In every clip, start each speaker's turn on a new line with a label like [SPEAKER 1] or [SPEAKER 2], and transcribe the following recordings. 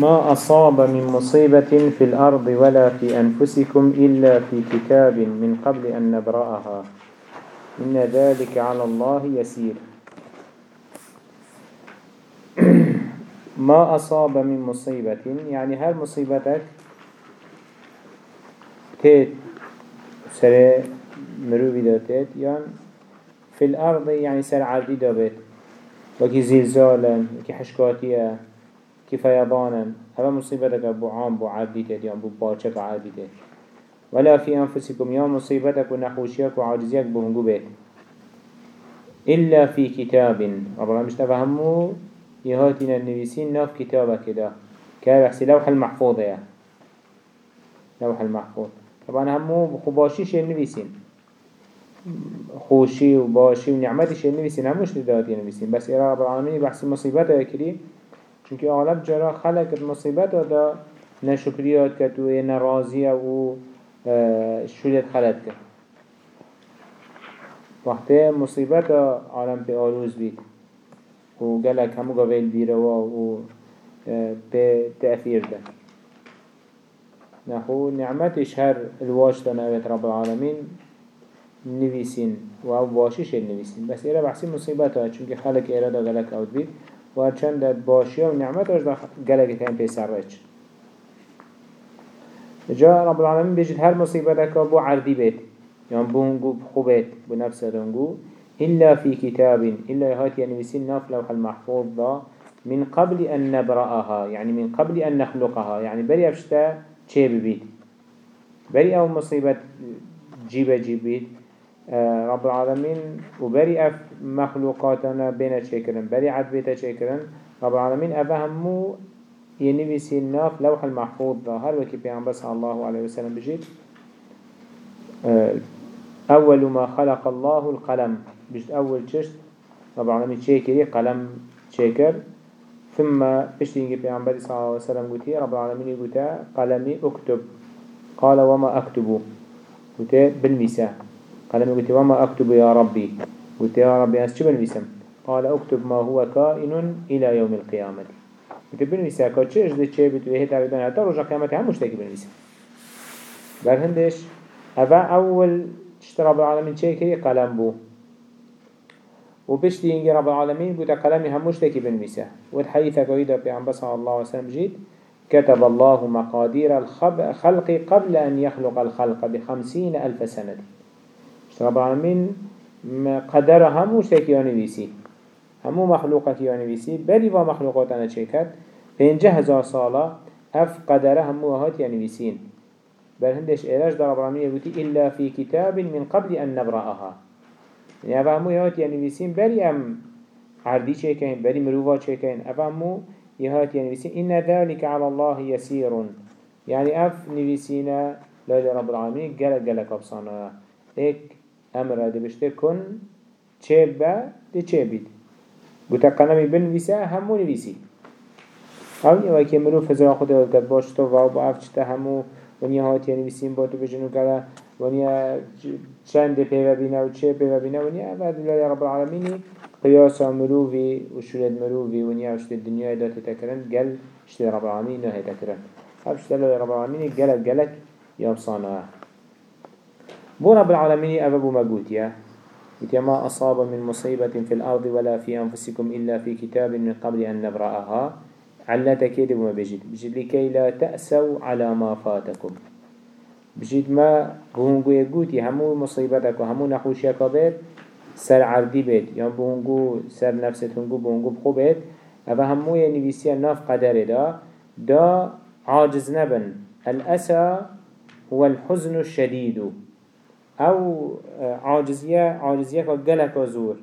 [SPEAKER 1] ما أصاب من مصيبة في الأرض ولا في أنفسكم إلا في كتاب من قبل أن نبرأها إن ذلك على الله يسير ما أصاب من مصيبة يعني هل مصيبتك تيت سر مروبي داتيت يعني في الأرض يعني سر عردي دابت وكي زلزالا وكي حشكاتيا كفاية بانن هذا مصيبتك أبو عام بو عبديته ديان بو بارشك ته ولا في أنفسكم يا مصيبتك ونحوشيك وعاجزيك بهنجو بيت إلا في كتاب أبرا مش تفهمو يهاتنا النبيسين ناف كتابة كده كده بحسي لوح المحفوظة يا لوح المحفوظ طبعا همو بخباشي شيء نبيسين خوشي وباشي ونعمتي شيء نبيسين هموش لدهاتي نبيسين بس إرى رب العالمين بحسي مصيبتك كده چونکه آلب جرا خلقت مصیبت دا نشکریات کت و نرازی و اه، شولت خلق کت وقتی مصیبت عالم پی آلوز بید و گلک همو گویل بیروا و پی اه، تأثیر ده نحو نعمتش هر الواش دنویت رب العالمین نویسین و او واشش نویسین بس ایره بحثی مصیبت ها چونکه خلق ایره دا گلک آود بید و چند باشی و نعمتش ده گلگت هم پیسر رج جا رب العالمین بجد هر مصیبتك بو عردی بید یعن بونگو بخوبید بو نفس رنگو إلا في كتاب إلا هات ينبسين ناف لوح المحفوظ ده من قبل أن نبرأها يعني من قبل أن نخلقها يعني بري أبشتا چه ببيت بري أو مصيبة جيبة جيبيت آه، رب العالمين وبري أف مخلوقاتنا بين شكرن بري عد بيت شكرن رب العالمين مو ينبسي سيناف لوح المحفوظ ظهر وكي بيان صلى الله عليه وسلم بجيت آه، أول ما خلق الله القلم بجت أول تشت رب العالمين شكري قلم شكر ثم بشتينجي بيان صلى الله عليه وسلم قلت رب العالمين قلت قلمي أكتب قال وما أكتبه قلت بالمساء قال قلتي وما أكتب يا ربي قلت يا ربي أس شبن بسم قال أكتب ما هو كائن إلى يوم القيامة قلت بن بسم كتشيش دي تشي بتو هيت عبدان هتا رجع قيامته هم مشتاك بن برهندش بل أفا أول اشترى بالعالمين تشي كري قلم بو وبشتي إنجي رب العالمين قلت قلمي هم مشتاك بن بسم والحديثة قويدة بس على الله وسلم جيد كتب الله مقادير الخلق قبل أن يخلق الخلق بخمسين ألف سنة رب العالمين قدر همو شكياني بيسي همو مخلوقات يانويسي بلي و مخلوقات انا چكت پنجه هزار صالة اف قدر همو هات يانويسين بل هندش إلاج در رب العالمين يبوتي إلا في كتاب من قبل أن نبرأها يعني أبا همو يعني يانويسين بلي أم عردي شكين بلي مروفا شكين أبا همو يهات ينفسين إن ذلك على الله يسير يعني أف نفسينا لولا رب العالمين قلق قلق أبصانا إيك امره ده بشته کن چه با ده چه بید گوتا قلمی بنویسه همو نویسی او یه وکی مروف هزرا خود ولکت باش تو و با افچته همو ونیا هاتیه نویسیم با تو بجنو کلا ونیا چند پیو بینه و چه پیو بینه ونیا و الله رب العالمینی قياس مروفي وشلد مروفي ونيا وشلد الدنيا دا تتكرن قل شلد رب العالمين نهي تكرن أبشتلو رب العالمینی گلت گلت یا صانعه بو رب العالمين أبو ما قلت يا ما أصاب من مصيبة في الأرض ولا في أنفسكم إلا في كتاب من قبل أن نبرأها علا تكيد بما بجد بجد لكي لا تأسوا على ما فاتكم بجد ما بهنگو يقوتي همو مصيبتك وهمو نحوشيك بيت سر عردي بيت يعني بهنگو سر نفست هنگو بهنگو بخو بيت أبا همو ينبسي الناف قدر دا دا عاجز نبن الأسى هو الحزن الشديد او عاجزية عاجزية كالقلق زور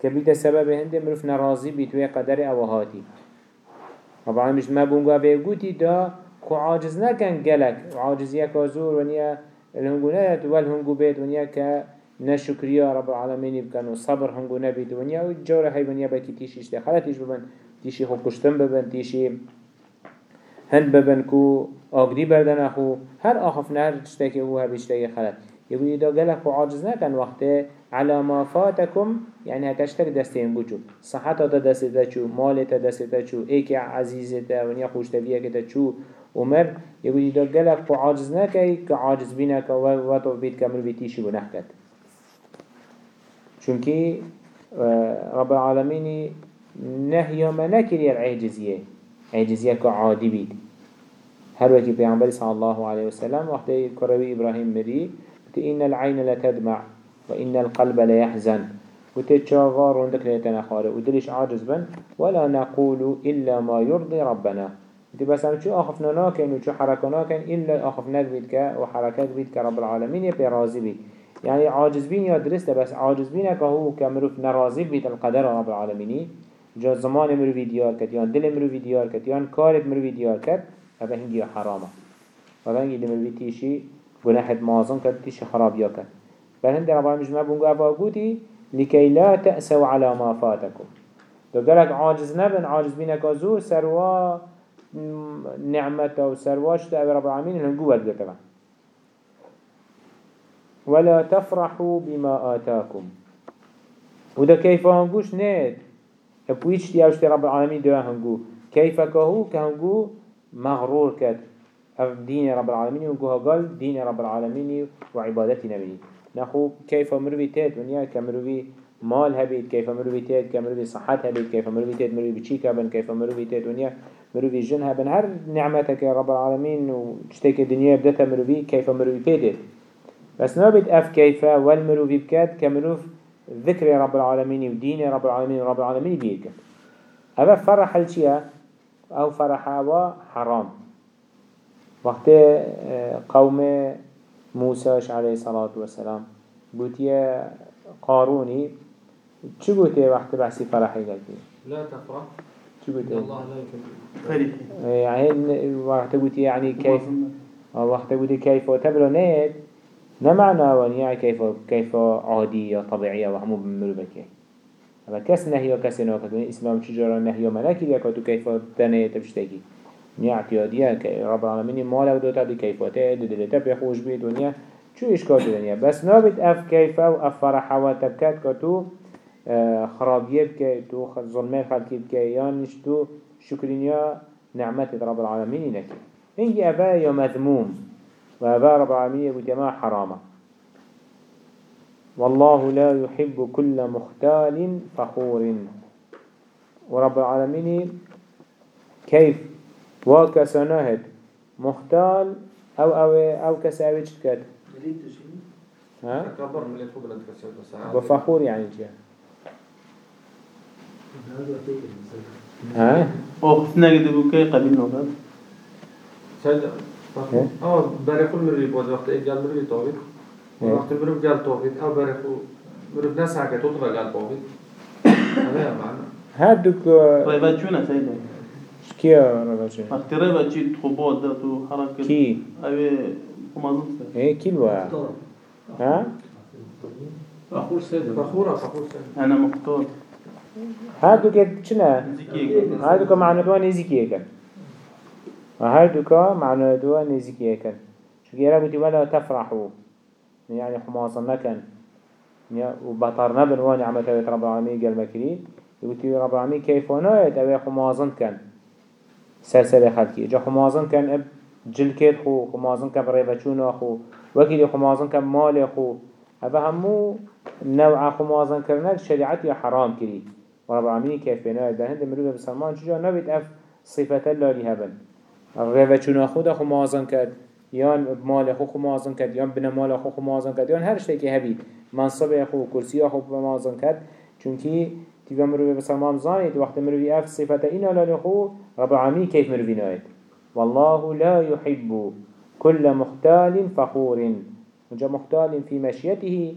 [SPEAKER 1] كبيت سبب هنده مروف نرازي بيتوية قدر او هاتي طبعا مش ما بونغا بيقوتي دا خو عاجز نكن قلق عاجزية كزور ونيا الهنگو نهت والهنگو بيت ونيا ك كنشكريا رب العالمين بكن وصبر هنگو نبيت ونيا وجورة هاي ونيا بيتي تيشي اشتخالتيش ببن تيشي خو قشتن ببن تيشي هند ببن كو اقدي بردن اخو هر آخف نهر تشتاكي هو هبشتاكي خلط يبو إذا قالك عاجز نكن وقت على ما فاتكم يعني هكشتك دستين بوجو صحتا دستا چو مالتا دستا چو ايك عزيزتا ونيا خوشتفيا كتا چو ومر يبو إذا قالك عاجز نكي كعاجز بينك وطو بيت كامل بيتيشي بنحكت چونكي آه، رب العالمين نهي ما نكري العجزية عجزية كعادي بيت هر وكي بيعنبالي صلى الله عليه وسلم وقت كروي إبراهيم مري إن العين لا تدمع وإن القلب لا يحزن وتي تشاغار لا يتنخار ودلش عاجز بن ولا نقول إلا ما يرضي ربنا وتي بس عم شو أخفنا ناكن وشو حركنا ناكن إلا أخفنا بيتك وحركات بيتك رب العالمين يا راضي بي يعني عاجز بين يا درست بس عاجز بينك هو كمروف نرازي بيت القدر رب العالمين جا زمان مروی دیار کرد یا دل مروی دیار کرد یا کارت مروی دیار کرد اوه هنگی حرامه اوه هنگی دل مروی تیشی ونحت مازن كد تيش خراب كد بل هند رب العالمين جمع بونغو أبا لكي لا تأسوا على ما فاتكم دو قلق عاجز نبن عاجز بينا زور سروا نعمته وسرواش تأبي رب العالمين هنقوه القتبه ولا تفرحوا بما آتاكم وده كيف هنقوش نيت ابويش تياوش ربع العالمين ده هنقو كيف كهو كهنقو مغرور كد هم دين رب العالمين وجهجال دين رب العالمين وعبادتي نبي نخو كيف مروي تات ونيا كمروي مال هبيت كيف مروي تات كمروي صحة هبيت كيف مروي تات مروي بشي كابن كيف مروي تات ونيا مروي جن هبن هر نعمتك يا رب العالمين وشتك الدنيا بدتها مروي كيف مروي تات بس نابد أف كيف والمروي بكات كمروف ذكر يا رب العالمين ودين يا رب العالمين رب العالمين بيكات هذا فرح الشيء أو فرحة وحرام وقت اه، قوم موسى عليه الصلاة والسلام قلت يا قاروني چه قلت وقت بحثي فرحي قلت لا تفرح شو قلت الله لا يكذب يعني وقت قلت يعني كيف وقت قلت كيف وتبلونيت نمعنا ونيا كيف كيف عادية طبيعية وهمو بمرو بكي هذا كس نهي وكس نهي وكتوني إسلام شجرة نهي وملاكي لكتو كيف تنهي تبشتكي نیعت یادیه که رب العالمین مال و دوتا بی کیفاته دلتا پی خوش بید و نیا چو اشکال دنیا بس نابید اف کیفه و اف فرحه و تبکت که تو اه، خرابیه بکه تو ظلمه خلکی بکه یا نش تو شکرینیا نعمت رب العالمین نکه اینگی افا یا مذموم و افا رب العالمینی یکوتی ما حرامه والله لا يحب كل مختال فخور ورب العالمين كيف وا هد مختال او او او کس اوی چت كد ها؟ بفخور يعني جا ها؟ أختنا قد بوكي قبل نوبات اوه أو بريخون مريب وز وقت إيه قال مريب توفيق وقت مريب قال توفيق أو بريخو مريب ناس حكي تطلع قال توفيق هذا معنى هادوك طيب أتشونا سيدنا كيا رجاجي اقترابة جيت خبوات ده تو حركة كي اوه خمازنت ايه كي الوا ها فخور سيد فخورة فخور سيد انا مختار هادو كت چنا هادو كا معنى دوا نزيكيه كان هادو كا معنى دوا نزيكيه كان شو كيرا قلت ولا تفرحوا يعني خماصنا كان وبطرنا بنواني عملتها رب العالمين قال مكرين يقولي رب العالمين كيف ونايت أبي خمازن كان سر سر خلقی جا خمازن کن اب جل کرد خو خمازن کن ریوچون خو وکیلی خمازن کن مال خو هفه همو نوع خمازن کرنه شریعت یا حرام کری و رب العالمین کیف بینه در هند مروب بسلمان چجا نوید اف صفت اللالی هبن ریوچون خود خمازن کرد یان مال خو خمازن کرد یان بن مال خو خمازن کرد یان هر شتی که هبی منصب خو کرسی خو خمازن کرد چونکی تبا مروي بسلمان زانيت وقت مروي اف صفة إنا لنخو رب العالمين كيف مروي نايت والله لا يحب كل مختال فخور ونجا مختال في مشيته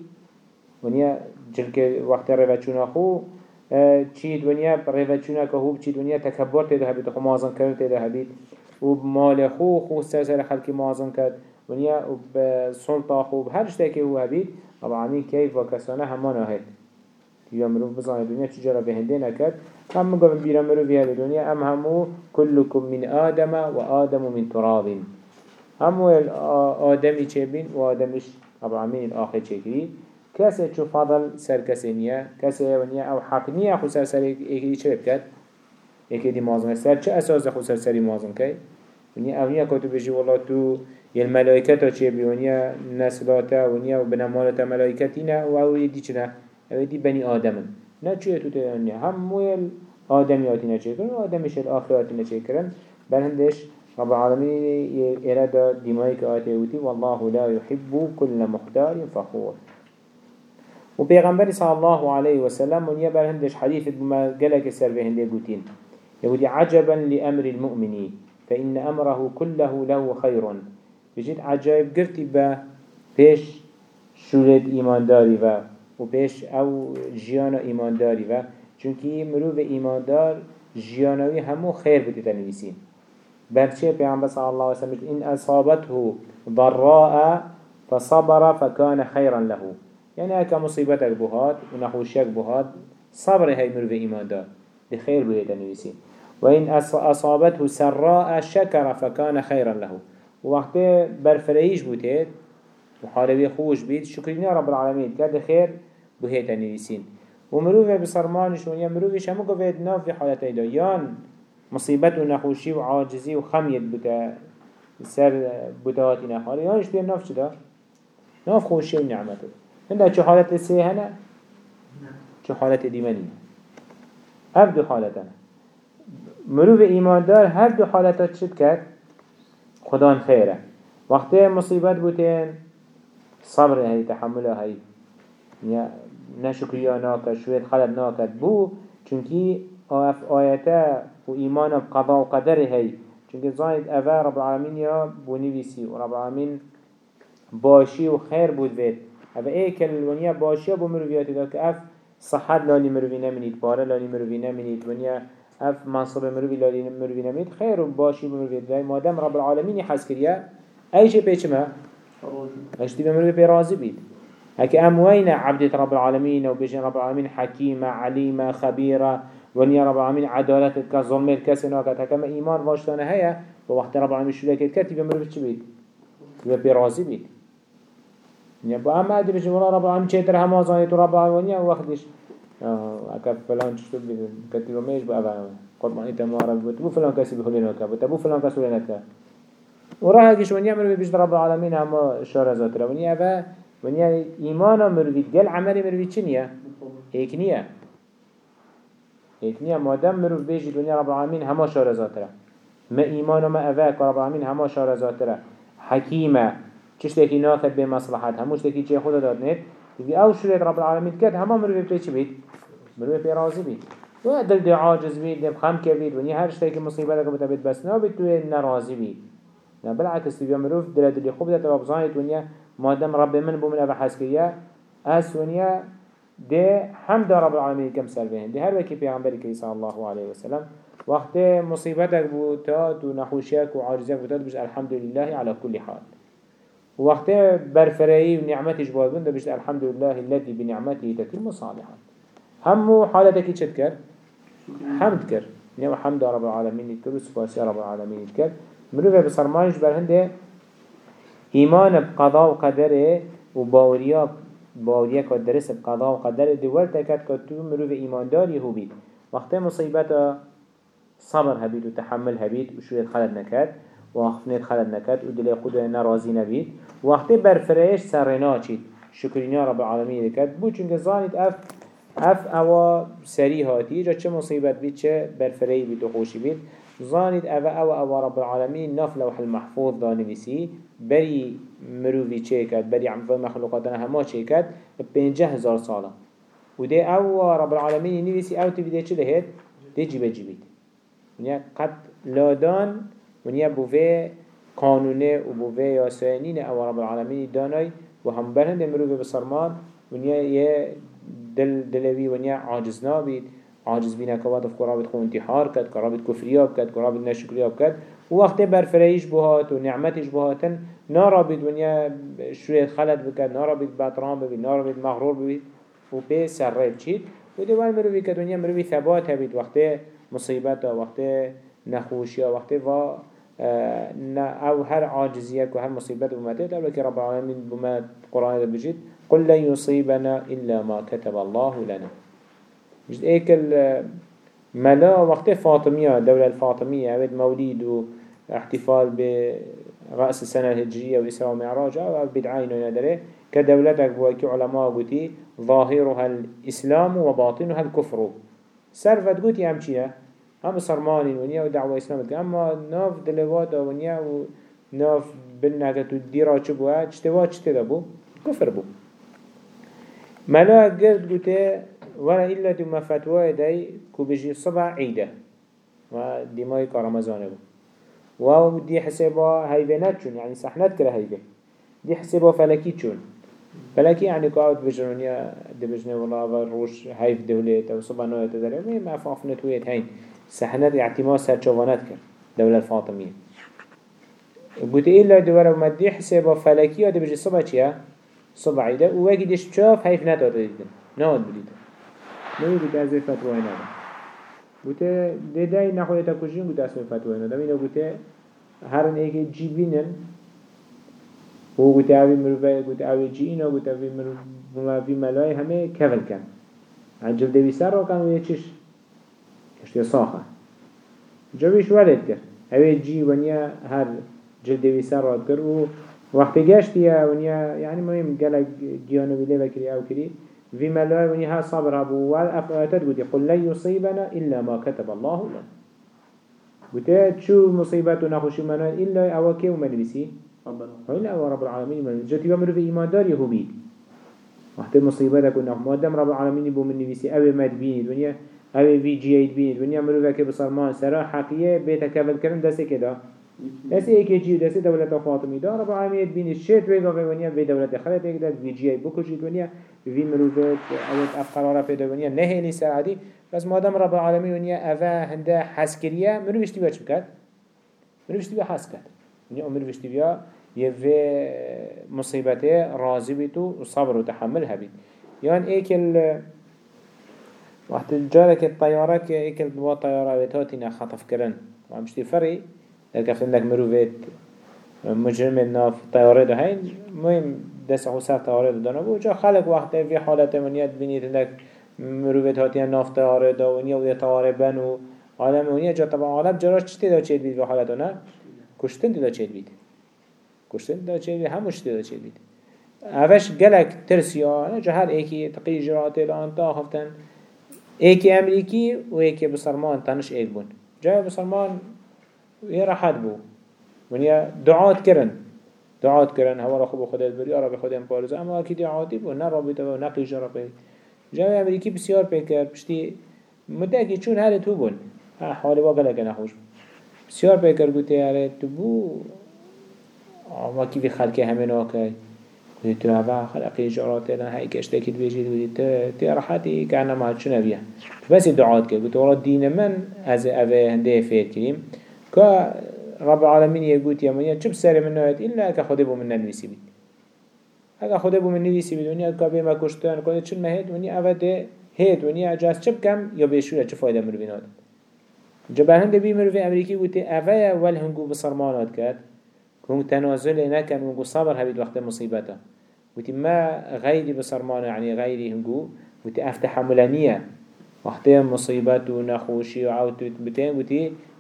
[SPEAKER 1] ونيا جلك وقت ريفاتشون أخو چید ونیا ریوچونا که هوب چید ونیا تکبر تیده هبید خو مازن کرد تیده هبید و مال خو خو سر سر خلکی مازن کرد ونیا و سلطه خو هر که هو هبید اما طبعا کیف و کسانه همان هید یا مروف بزانه دنیا چجارا به هنده نکد هم مگم بیرا مروفی هده دنیا ام همو کلکم من آدم و آدم من تراب همو آدمی چه بین و آدمش طبعا من الاخر چه کری کسی چو فضل سر کسی نیا کسی او حق نیا خو سر سر ایکی چه بکد ایکی دی مازن سر چه اساس خو سر سری مازن که ونیا اونیا که تو بجی والله تو یه الملائکتا چه بی ونیا نسلاتا ونیا و بنمالتا ملائکتینا و او دیچنا اوه دي بني آدمن نچوه تو تياني همويل آدمياتي نچه کرن آدمش الآخراتي نچه کرن بل هندش رب العالمين إرادة دمائك آتي وتي والله لا يحب كل مختار فخور پیغمبر صلى الله عليه وسلم من يبر هندش حديث بما قالك سر هندی گوتین يقول عجبا لأمر المؤمنی فإن أمره كله له خير بجد عجائب گرتی با پیش شورد إيمان داري و بيش او جيانا ايمان داري و چونكي مروف ايمان دار جيانوي همو خير بتي تنويسين بلچه پیغمبر صلى الله عليه وسلم ان اصابته ضراء فصبر فكان خيرا له يعني اكا مصيبتك بهات ونخوشيك بهات صبر هاي مروف ايمان دار دي خير بتي تنويسين وإن أصابته سراء شكر فكان خيرا له وقت برفريش بوتيت وحالوي خوش بيت شكرنا رب العالمين كاد خير بو هيتا نویسین و مروف بسرمانش و یا مروفش ناف في حالت ایدا یان مصیبت وعاجزي نخوشی و سر بودهاتی نخاره یانش بیر ناف چدا؟ ناف خوشی و نعمت هنده چه حالت سه هنه؟ چه حالت دیمنی هر دو حالت هنه مروف ایماندار هر دو حالت ها چید کرد؟ خدان خیره وقتی مصیبت صبر هاي تحملها هاي نشکریا ناکد شوید خلل ناکد بو چونکی آف آیتا و ایمان بقضا و قدر هی چونکی زاید اوه رب العالمین یا بونیویسی و رب العالمین باشی و خیر بود بید اوه ای کلونیا باشی بو مرویاتی دا که اف صحت لالی مروی نمینید باره لالی مروی نمینید ونیا اف منصب مروی لالی مروی نمینید خیر و باشی مروی دای مادم رب العالمین حس کریه ایشه پیچمه ایشه دی مروی پی راضی بید هك أم وين عبد رب العالمين وبيجي رب العالمين حكيمة عليمة خبيرة ونيا رب العالمين عدالة كظلم الكسن وقت هك هكا ما إيمان واجتنا هيا ووقت رب العالمين شو لك الكتيب يمر بيش بيت وبرازي بيت نبا يعني أما أدري بيجي ولا رب العالمين شيء ترى ما زاني وزانيت رب العالمين وقتش هك آه، فلان شو بيت كاتب ما يجب ما أنت ما رب بتبو فلان كاس بيخلينا كابت بتبو فلان كاس ولنا كابت وراها كيش ونيا مر بيجي رب العالمين هما شارزات رب العالمين ونیا ایمان إيمانا مروفيت قل عمل چنیه؟ شنيا هيك نيا هيك نيا دنیا دام مروف بيجي دنيا رب العالمين هما شارزاتره ما إيمانا ما أفاك رب چشتی که شارزاتره به چشتكي ناكد بمصلحات هموشتكي خود داد نید تبقى او شرید رب العالمين كد هما مروفيت بید. بيت بی رازی بید. و دل دي عاجز ونیا هر شتی که مصیبه هرشتكي مصيبتك بتبت بس نابت نرازي بید. نه بلعکس توی مروف دل دلی خوب داده و بزانیت ونیا مادم رب من بومن او حس کیا اس ونیا ده حمد رب العالمین کم سر بهن ده هر وقتی پیامبری کی صلی الله علیه و سلم وقت مصیبت مصیبتك بوتات و نحوشیک و عارضیک بوتات الحمد لله علی کل حال وقت برفرایی و نعمتش بود بند بش الحمدلله الذي بنعمته تتم صالحات همو حالتك چت کرد حمد کرد نعم حمد رب العالمین کرد وسفاسي رب العالمین کرد مروفه بسرمایش برهنده ایمان بقضا و قدره و باوریا باوریا که درس بقضا و قدره دول تکت که تو مروفه ایمانداری هو بید وقتی مصیبت صبر هبید و تحمل هبید و شوید خلد نکد و خفنید خلد نکد و دلی خود نرازی نبید وقتی برفرهش سرنا چید شکرینیا رب العالمین دکد بود چونکه زانید اف اف اوا سری هاتی جا چه مصیبت بید چه برفرهی بید و خوشی بید زانيت أبا او او رب العالمين ناف لوح المحفوظ دانویسی بری مروفی چه کد بری عمفای مخلوقاتنا همه شيكات کد پینجه هزار ساله و ده او رب العالمین نویسی او تیویده چه لهید؟ ده جیبه جیبید ونیا قد لادان ونيا بوفي قانونه و بوه یاسینین او رب العالمين داني وهم برهن برهند مروفی بسرمان ونیا یه دل دلوي ونيا عاجز نابید عاجز بینه که وقت که رابط خو انتحار کرد که رابط کفریاب کرد که رابط نشکریاب کرد و وقت برفرهیش بهات و نعمتش بهاتن نارابط ونیا شویت خلط بکد نارابط بطران ببید نارابط مغرور ببید و به سر ریب چید و دیوان مروی که دنیا مروی ثبات هبید وقت مصیبت وقت نخوشی وقت و اه، او هر عاجزیه که عاجزيك وهر مصيبات بماتي دولك رب العالمين بما قرآن بجید قل لن يصيبنا إلا ما كتب الله لنا مجد ايكل ملا وقت فاطمية دوله الفاطمية عبد مولد واحتفال برأس السنة الهجرية وإسراء ومعراج أو آه، آه، بدعين ندري كدولتك بوك علماء قوتي ظاهرها الإسلام وباطنها الكفر سرفت قوتي هم چينا هم صرماني ونيا ودعوة إسلامت أما ناف دلواتا ونيا وناف بلناك تديرا شبوها چتوا چتدا بو كفر بو ملا قرد قوتي ورا إلا دوما فتوى داي كوبيجي صبع عيدة و ديماي كرمزانه بو و دي حسابا هيبنات شون يعني سحنات كره هيبه دي حسابا فلكي شون فلكي يعني كاوت بجرونيا دبجنا والله روش هيف دولت أو صبع نوية تدري ما يمعف نتويت هين سحنات اعتماد سرچوانات كر دولة الفاطمية قلت إلا دوارا دي حسابا فلكي و دبجي صبع چيا صبع عيدة و ديش شاف هيف نتويت ديدن نواد بديدن نویدی که از فتوای نده بوده دیده نخواهی تا کشیم بوده از فتوای نده اینو بوده هر نیگه جی بینن و بوده اوی مروفه بوده اوی جی اینا بوده اوی مروفه ملای همه کول کن انجل دوی سر را کن و یه چش کشتی ساخه جویش ولد کرد اوی جی ونیا هر جلدوی سر راد کرد و وقت گشتی ونیا یعنی مهم گلک گیانو بیله بکری او کری في ملاي ونها صبر أبو والأفعاتات قد يقول لن يصيبنا إلا ما كتب الله لنا قد شو مصيبات ونخوش منا إلا أوكي ومن بسي إلا أو رب العالمين من جت يوم في إيمان دار يهوبي وحتى مصيبتك ونخ ما دام رب العالمين بو من بسي أو ما تبيني الدنيا أو في جيد بيني دنيا مروفك ما سرا حقيقة بيتك كرم دسي كده دسته ایکی جی دسته دولت فاطمی دار رب العالمین بین شرط ویگا ویونیا وی دولت خلط یک دست وی جی بکشید ونیا وی مروفت اوت اف قرار پیدا ونیا نهینی سعدی بس مادم رب العالمین ونیا اوه هنده حس کریه مروفشتی بیا چی بکرد؟ مروفشتی بیا حس کرد ونیا مروفشتی بیا یه وی مصیبته راضی بیتو و صبر و تحمل هبید یعن ایک ال وقت جارك الطيارة كأكل بوا طيارة بتاتنا خطف كرن وعمشتي فری در کفتندک مروفت مجرم ناف تیاره ده هین مهم دست خود سر تیاره ده دانه بود جا خلق وقت وی حالت منیت بینید اندک مروفت هاتیه ناف تیاره ده و نیا و تیاره بن و عالم منیت جا طبعا عالم جرا چی دا چید بید به حالت نه کشتن تیدا چید بید کشتن تیدا چید بید هموش تیدا چید بید اوش گلک ترسیانه جا هر ایکی تقی جراحات تا خفتن ایکی امریکی و ایکی بسرمان تنش ایک بون جای بسرمان ويا راحت بو ونيا دعات كرن دعات كرن هوا رخو بخدا بري عربي خدا امبارز اما اكيد دعاتي بو نه رابطه و نه قیجا رابطه جامعه امریکی بسیار پیکر پشتی مده که چون هر تو بون آه، حال واقع لگه نخوش بسیار پیکر گوته هر تو بو آما کی به خلق همه ناکه گوته تو هوا خلقی جاراته لن هایی کشته که بیجید گوته تو راحتی که نمه چون نبیه بسی دعات که گوته ورا دین من از اوه هنده فیر كا رب العالمين يقول يا یمنیا چوب سر من نهایت الا اگه خود من ننویسی بید اگه خود بو من نویسی بید ونیا که بیما کشتن کنه چون مهد ونیا أبدا هيد ونیا اجاز چپ کم یا بشوره چه فایده مروی نادم جبه هنده بی مروی امریکی گوته اوه ول هنگو بسرمانات کرد هنگ تنازل نکن هنگو صبر هبيد وقت مصیبته قلت ما غيري بصرمانة يعني غيري هنجو قلت أفتح ملانية وقت مصيبات ونخوشي وعوت بتين قلت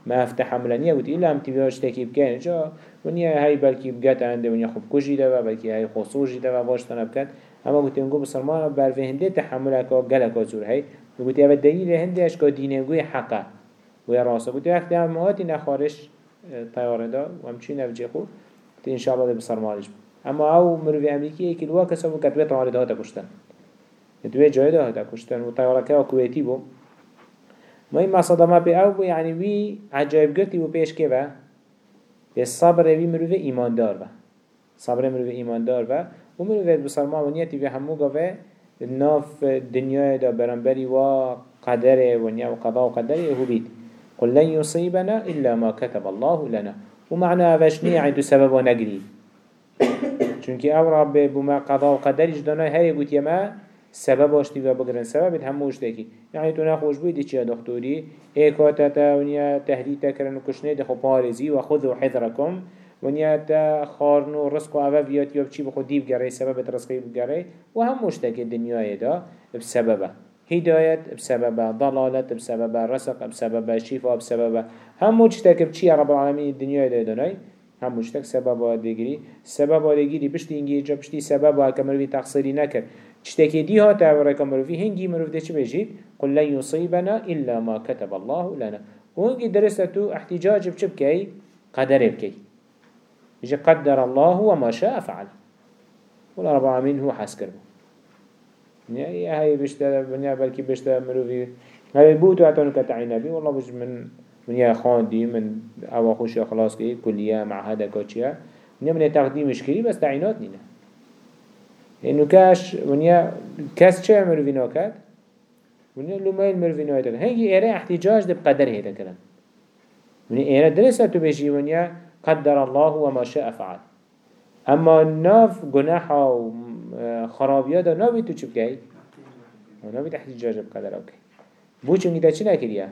[SPEAKER 1] ما افت حمله نیا بود ایلا هم تیویاش تکیب کنه جا و نیا هی بلکی بگت انده و نیا خوب ده و بلکی هی خصور ده و باش تنب کد اما گوتی انگو بسرمان بر هنده تحمل اکا گل اکا زور هی و گوتی اوه دلیل هنده اشکا گوی حقه و یه راسه گوتی وقتی هم هاتی نخارش تیاره دا و همچین نفجه خوب گوتی انشاءالله ده بسرمانش اما او مروی امریکی یکی دوا کسا بود ده ها هاتا کشتن دوی جای ده هاتا کشتن و تیاره که کویتی بود مهم ما صدمه به او يعني وی عجایب گرتی و پیش که و به صبر وی مروه ایمان دار و صبر مروه ایمان دار و و مروه سلمان و نیتی به همو گوه ناف دنیای دا برانبری و قدر و نیا و قضا و قدر هو بید قل لن يصيبنا إلا ما كتب الله لنا ومعنى وشنية عندو سبب ونقري چونك او رب بما قضا و قدرش دانا هر يقول ما سبب آشتی و بگرن سبب هم موجوده کی یعنی تو نخوش بودی چیا دکتری ای کات تا ونیا تهدید کردن و کشنه دخو پارزی و خود و حذر حذرکم ونیا تا خارن و رزق و عوضیات یا چی بخو دیب گری سبب ترسکی بگری و هم موجوده که دنیای دا بسببه هداية بسبب ضلالة بسبب رسق بسبب شفاء بسبب هم موجوده مجتك بشي رب دنیای دا دنای هم مشتك سبب آدگیری سبب آدگیری پشتی اینگی جا بشتی سبب ها که مروی تقصیری نکر چتکی دی ها تاوره که مروی هنگی مروی ده چه بجید قل لن یصیبنا الا ما كتب الله لنا و هنگی درست تو احتجاج بچه بکی قدر بکی جا قدر الله وما شاء فعل قل رب العالمين هو حس کرده هاي بشتا بنيا بلكي بشتا مروي هاي بوتو عطانو كتعينا بي والله بجمن من من ونیا خواندی من او خوش خلاص که کلیه معهد کاچیه ونیا من تقدیمش کری بس تعینات نینه اینو کاش ونیا کس چه مروینا کرد ونیا لومایل مروینا هیده کرد هنگی ایره احتجاج ده بقدر هیده کرد ونیا ایره درسته تو بشی ونیا قدر الله وما شاء فعل اما ناف گناح و خرابیه ده ناوی تو چی بکی؟ ناوی احتجاج بقدر اوکی بو چونگی ده چی نکریه؟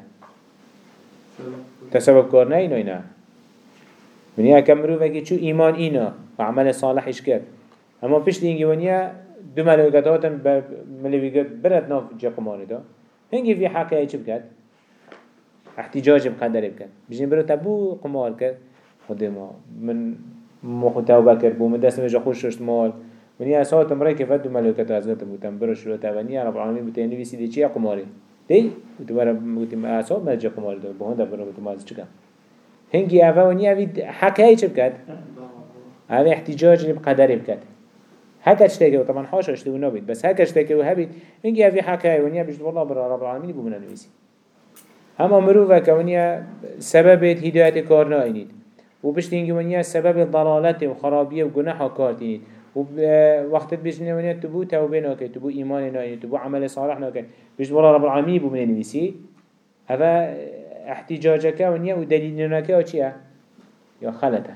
[SPEAKER 1] تسبب کار نه اینو اینا ونیا اکم مروفه که چو ایمان اینا و عمل صالحش کرد اما پیش دینگی ونیا دو ملوگت هاتن ملوگت برد ناف جا قمانه دا هنگی فی حقیه چی بکرد احتجاج بقدر بکرد بجنی برو تبو قمال کرد خود ما من مخو توبه کرد بو من دست مجا خوش شد مال ونیا ساعتم رای که فد دو ملوگت هاتن بودم برو شروع تبنی رب العالمین بتینویسی دی چی قماره؟ دی گوتم برا گوتم اعصاب مرجع قمار دار به هنده برا گوتم از چکم هنگی اوه و نی اوی حقه هی چه بکد؟ اوه احتجاج نی بقدره بکد هكا اشتكي طبعا حاشا اشتكي ونبيت بس هكا اشتكي وهبيت نجي في حكاية ونيا بجد والله برا رب العالمين يقومنا نويسي هما مروفا كونيا سبب هداية كارنا اينيد وبشتينجي ونيا سبب ضلالته وخرابية وجناحة كارتينيد آه، وقتت بيش نونيت تبو توبه ناكن تبو إيمان ناكن تبو عمل صالح ناكن بيش والله رب العالمين بو من نويسي هذا آه، احتجاجك ونيا ودليلناك وشيا يا خلته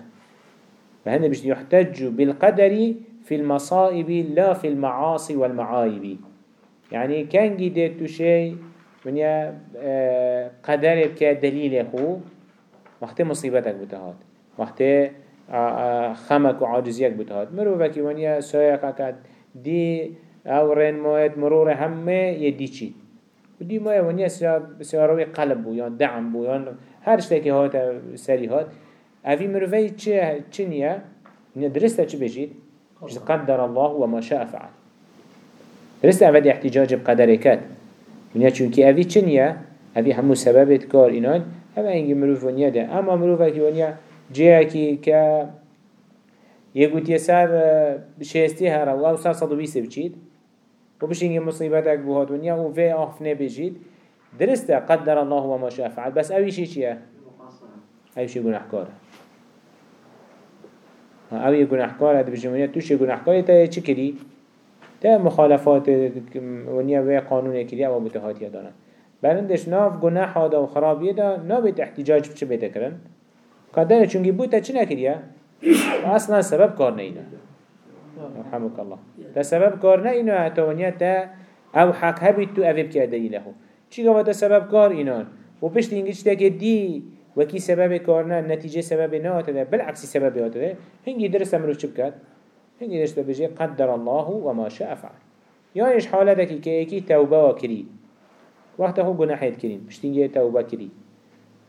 [SPEAKER 1] فهنا بيش يحتج بالقدر في المصائب لا في المعاصي والمعايب يعني كان جديد شيء ونيا آه، قدر كدليل خو وقت مصيبتك بتهات وقت خمك وعاجزيك بتهاد مروفك ونيا سويقك دي او رين مويت مرور همه يدي چيت ودي ما ونيا سياروي قلب بو يان دعم بو يان هر شتاكي هات سري هات اوي مروفي چه چنيا درسته چه بجيت قدر الله وما شاء فعل درسته اول احتجاج بقدره كات ونيا چونكي اوي چنيا اوي همو سببت كار اينان اما انجي مروف ونيا ده اما مروفك ونيا که ك يقول سر شهستي هر الله وسار صدو بيسي بچيد وبشينجي مصيبتك بهات ونيا وفي آخفنه بجيد درسته قدر الله وما شاء فعل بس أي چیه؟ شيء أي شيء اوی كاره أي جناح كاره تبجمنيا توش جناح كاره تا چكري تا مخالفات ونيا وی قانون كري او بتهاتيا دارن برندش ناف جناح هذا وخرابيه دا ناف احتجاج بچه بتكرن قدرنا چونگی بود تا چی نکریا اصلا سبب کار نینا رحمك الله ده سبب کار نینا تا او حق هبید تو اویب کرده ایلهو چی گوه ده سبب کار اینان و پشت اینگه چی تاکه دی وکی سبب کار نه نتیجه سبب نه آتده بالعکسی سبب آتده هنگی درس امروز چی بکد؟ هنگی درست بجه قدر الله و ما شاء فعل یعنیش حالتکی که یکی توبه و کری وقت خو گناحیت کرین پشت اینگه توبه کرین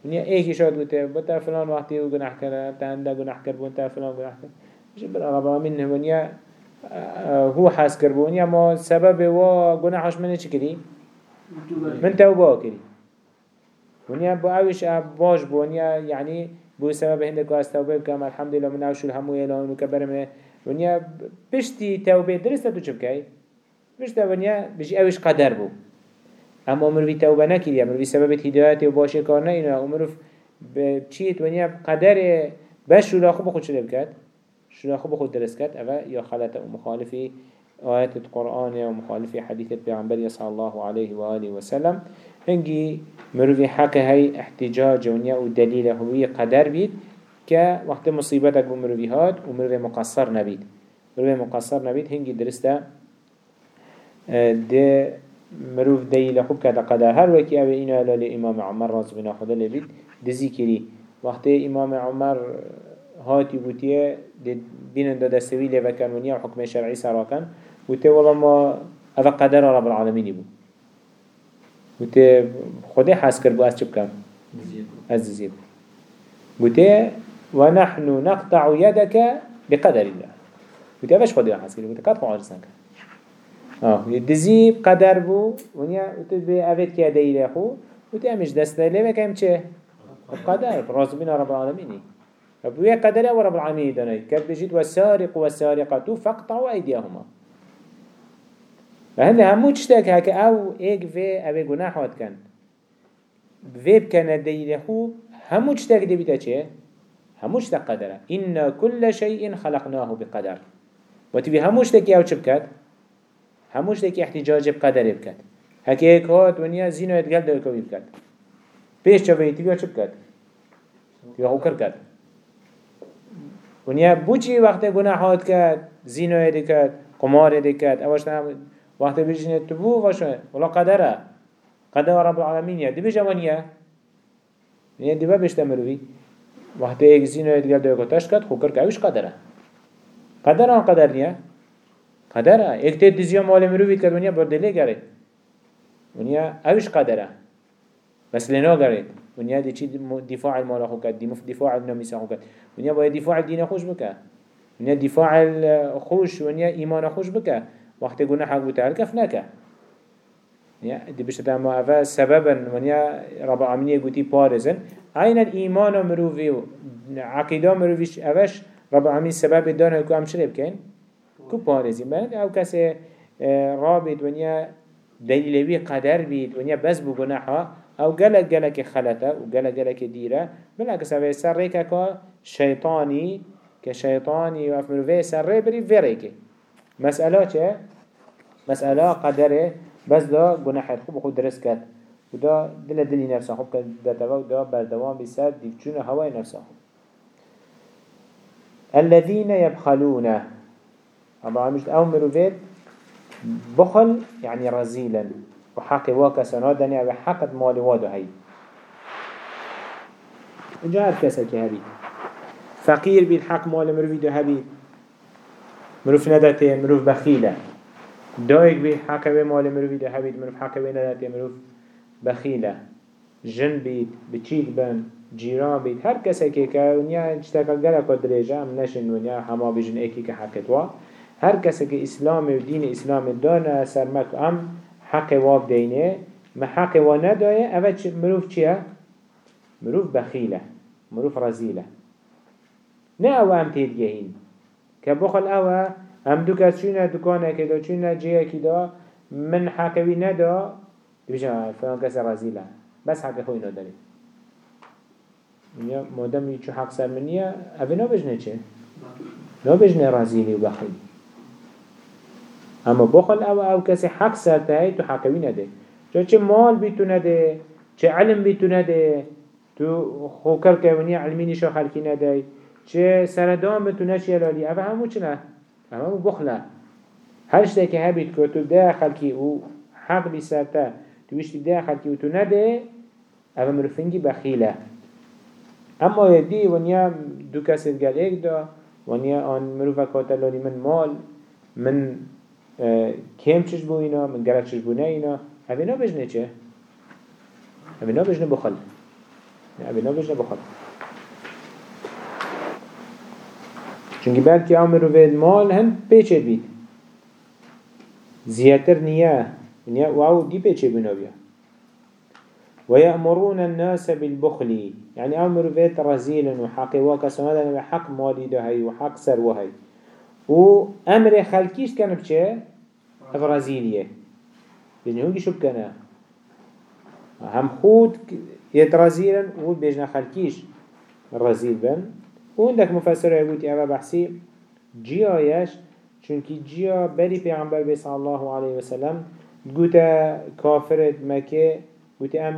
[SPEAKER 1] ونیا ایکی شاد بوده بتا فلان وقتی او گناه کرد اندا گناه کرد بوده فلان گناه کرد چه بر رب العالمین ونیا هو حس کرد ونیا ما سبب و گناهش من چی کردی من توبه کردی ونیا با اوش باش بونیا یعنی بو سبب هند هندك واستوبه كم الحمد لله من أوشل همو و وكبر من ونيا بشتي توبه درسته تو کی پشت ونیا بيجي أوش قدر بود اما مروی توبه نکریا مروی سببت هدایت و باشه کار نه اینا مروف چیت ونیا قدر بس شولا خوب خود شده بکد شولا خوب خود درست کد اوه یا خلط و مخالفی آیت قرآن و مخالفی حدیث پیغمبر صلی الله علیه و آله و سلم هنگی مروی حق های احتجاج ونیا و دلیل هوی قدر بید که وقت مصیبت اگه مروی هاد و مروی مقصر نبید مروی مقصر نبید هنگی درسته اه، ده مروف دليل خوب كده قدا هر وكي أبي إنا لالي إمام عمر راز بنا خدا لبيت دزي كري وقت إمام عمر هاتي بوتيه بين دا دستوي لبكان ونيا حكم شرعي سراكان بوتيه والله ما هذا قدر رب العالمين بو بوتيه خدا حاس كربو أس چب كام أس دزي بو بوتيه ونحن نقطع يدك بقدر الله بوتيه باش خدا حاس كربو بوتيه قطع عرسان كام آه دزی قدر بو ونیا تو به عهد که دیل خو و همیش دست دلی و کم چه قدر راز بین رب العالمینی رب ویا قدره و رب العالمینی دنای کد بجید و سارق و سارقتو فقطع و ایدیهما هنده همو که هک او ایگ وی اوه گناه هات کن وی بکنه دیل خو همو که دیبیتا چه؟ همو چشتک قدره اینا کل شیئن خلقناه بقدر و تو همو چشتک یاو چه بکد؟ هموش دکی احتجاج بقدر بکد هکی ایک هات ونیا زینو ادگل دو اکوی بکد پیش چاوی تیویا چه بکد؟ تیویا خوکر کد ونیا بوچی وقت گناحات کد زینو ادی کد قمار ادی کد اوش نام وقت بیجنه تبو وشو ولا قدره قدر رب العالمین یا دی بیجا ونیا ونیا دی با بشتمروی وقت ایک زینو ادگل دو اکو تشکد خوکر که اوش قدره قدره قدر نیه قدره یک تید دزیا مال مروی کرد ونیا بردلی گره ونیا اوش قدره بس لنا گره ونیا دی چی دفاع المال خو کرد دفاع ابن میسا خو کرد ونیا باید دفاع دین خوش بکه ونیا دفاع خوش ونیا ایمان خوش بکه وقت گونه حق بوده هلکف نکه ونیا دی بشتا ما اوه سببا ونیا رب عمینی گوتی پارزن عین الایمان مروی و عقیده مرویش اوش رب عمین سبب دانه که هم شرب کن کو پارزی من او کسی رابید ونیا دلیلوی قدر بید ونیا بس بو گناحا او گلک گلک خلطه و گلک گلک دیره بلا کسی وی سر ریکا که شیطانی که شیطانی و افمروی سر ری بری وی که مسئله چه؟ مسئله قدره بس دا گناحت خوب خود درست کرد و دا دل دلی نفسا خوب کرد دا و دا بردوان بی سر دیفچون هوای نفسا خوب الذين يبخلونه أبا عمشت او مروفيد بخل يعني رزيلا وحاق واكا واكسنا دنيا وحق مال وادو هاي جاء كسك هبي فقير بالحق مال مروفي دو هبي مروف ندته مروف بخيله دايك بالحق مال مروفي دو هبي مروف حق ندته مروف بخيله جن بيت بچيك بن جيران بيت هر كسك كونيا اجتاك قلق ودريجا منشن ونيا حما بجن ايكي كحكتوا هر کسی که اسلام و دین اسلام دانه سرمک ام حق واب دینه ما حق و نداره اوه مروف چیه؟ مروف بخیله مروف رزیله نه اوه هم تیرگهین که بخل اوه هم دو کس چونه دکانه که دا چونه جیه که دا من حقوی ندا دوشه فران کس رزیله بس حق خوی نداره مادم یه چو حق سر منیه اوه نا بجنه چه؟ نا بجنه رزیلی و بخیلی اما بخل او او کسی حق سرته تو حقوی نده چه چه مال بیتونه ده چه علم بیتونه تو تو خوکر ونی علمی نشا خلکی نده چه سردام بی چه الالی او همو نه همو بخله هر شده که هبید که تو ده خلکی او حق بی سرته تو بیشتی ده خلکی او تو نده او مرفنگی بخیله اما یدی ونیا دو کسید گل ایک دا ونیا آن مروفه کاتلانی من مال من کم چش بو اینا من گرک چش بو نه اینا اوینا بجنه چه؟ اوینا بجنه بخل اوینا بجنه بخل چونگی بعد که عمرو به مال هم پیچه بید زیاتر نیه نیه و او دی پیچه بینا بیا ويأمرون الناس بالبخل يعني أمر بيت رزيل وحق وكسنادن بحق مالي دهي وحق سر وهي و امر خلقیش کنه بچه افرازیلیه بجنه هونگی شب کنه هم خود يترازيلا و بجنا خلقیش رازيل بن و اندک مفسر يقول اما بحثي جيايش چونكي جیا بری پیغمبر بي صلى الله عليه وسلم تقول كافرت مكه قلت ام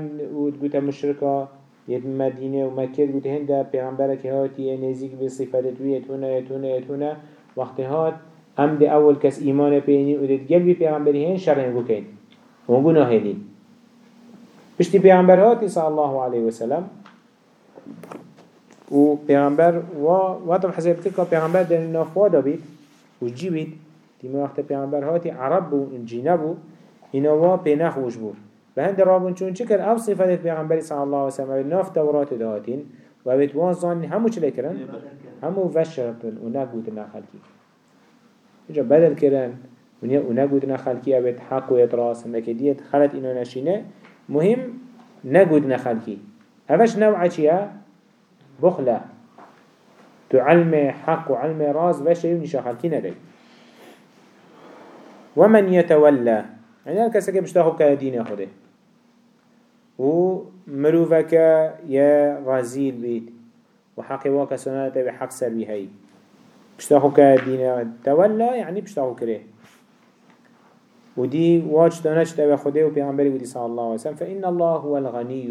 [SPEAKER 1] قلت مشركه يد مدينه ومكه قلت هند پیغمبرك هاتي نزيك بصفات یتونه یتونه, یتونه وقتی هات هم ده اول کس ایمان پینی و ده گلوی پیغمبری هین شر هنگو کن هنگو نهینین پشتی پیغمبر هاتی صلی الله علیه وسلم و پیغمبر و وطب حسابتی که پیغمبر در نافوا دا بید و جی بید دیما وقت پیغمبر هاتی عرب بو جینه بو اینا وا پینه خوش بود و هند رابون چون چکر او صفت پیغمبری صلی الله علیه وسلم ناف دورات دهاتین و بیت وان زان همو چلی کرن؟ همو وشربن و نگودنا خلکی اجا بدل کرن ونیا و نگودنا خلکی ابد حق و اتراس مکدیت خلط اینو نشینه مهم نگود خلکی اوش نوع چیا بخله تو علم حق و علم راز وشه ونشا خلکی نده ومن يتولى يعني هر کسی که مشتاق که دین خوده و مروفك يا رزيل بيت وحق واكسونا تبي بحق سلبي هاي بشتاخو كدين تولى يعني بشتاخو كره ودي واج دانش تبي خده وبيعنبري ودي صلى الله عليه وسلم فإن الله هو الغني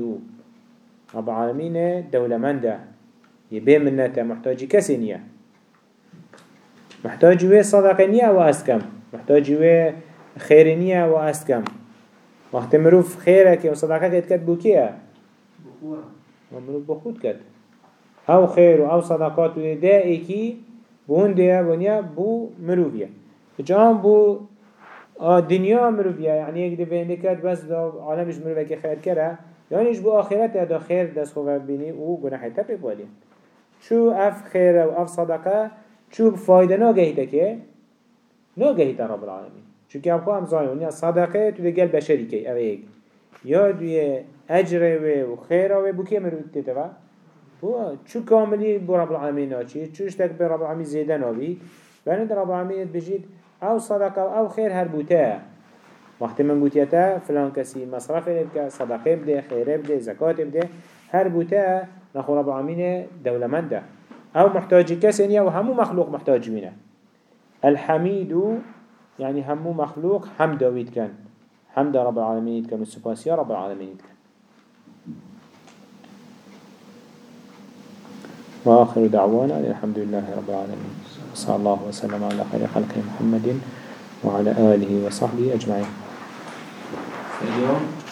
[SPEAKER 1] رب العالمين دولة من ده يبي منته محتاج كسنية محتاج وي صدقنية وأسكم محتاج وي خيرنية وأسكم وقت مروف خيرك وصدقك اتكتبو كيه ومروف بخود كتب او خیر و او صدقات و ده ایکی بون ده ونیا بو مروفیه جان بو دنیا مروفیه یعنی یک ده بینده کرد بس دا عالمش مروفه که خیر کرده اش بو آخرت دا خیر دست خوبه بینی و گناحی تپی بالی شو اف خیر و اف صدقه شو فایده نگهیده که ناگهیده رب العالمین چون هم خواهم زایونی صدقه تو ده گل بشری که او یک یا دوی اجره و خیره و بو که هو چو کاملی بو رب العالمين ناچي چو اشتاك بي رب العالمین زیده هاوي بانت رب العالمين بجید او صدقه و او خیر هر بوته وقتی من بوتيتا فلان کسی مصرف بك صدقه بده خیره بده زكاة بده هر بوته نخو رب العالمین دولمنده او محتاج کسی نیا و همو مخلوق محتاج منه الحميد یعنی همو مخلوق حمد ويد كان حمد رب العالمین کن و سپاسی رب العالمین کن وآخر دعوانا الحمد لله رب العالمين صلى الله وسلم على خير خلق محمد وعلى آله وصحبه أجمعين اليوم